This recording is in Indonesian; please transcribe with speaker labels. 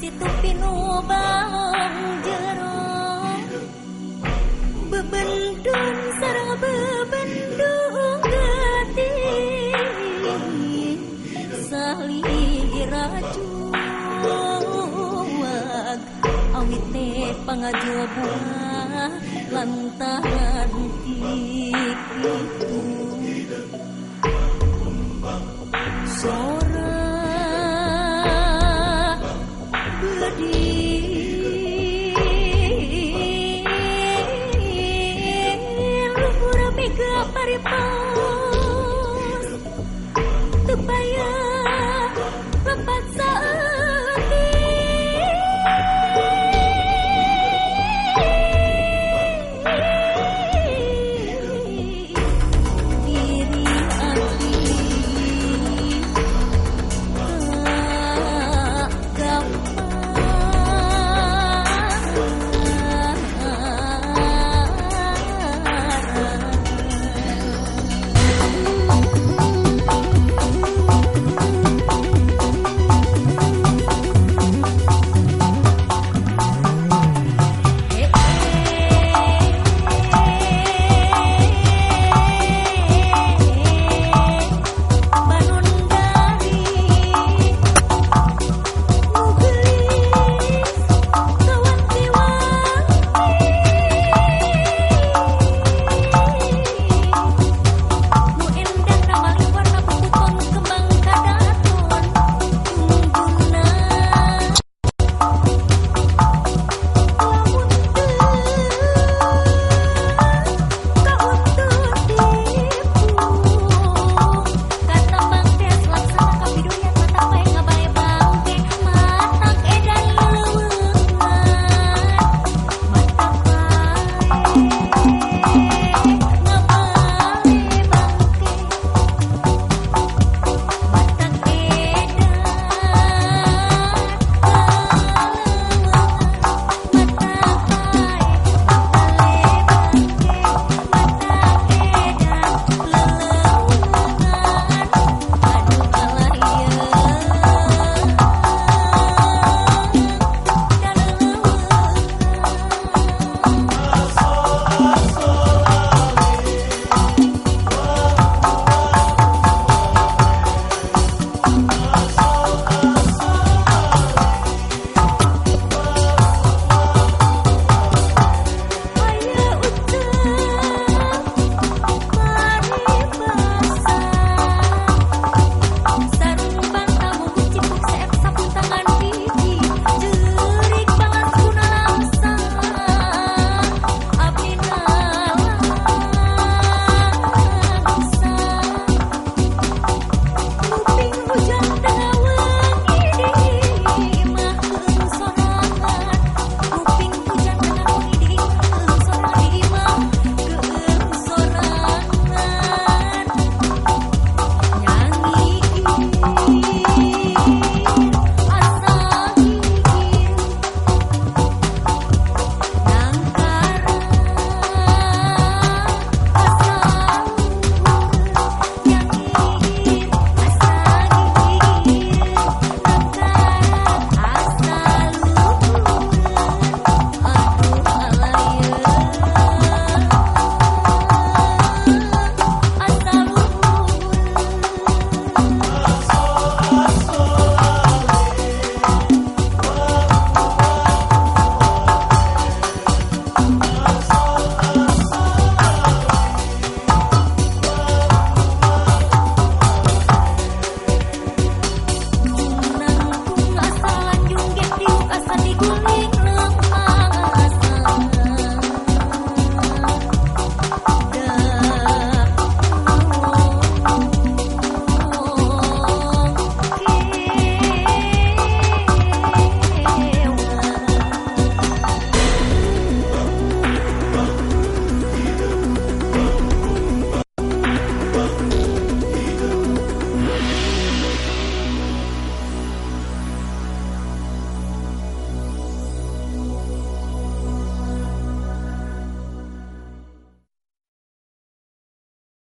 Speaker 1: situpin obang jero bebendung sarang bebendung gati. Sahli iracuwag awit te buah lantaran Mega paripang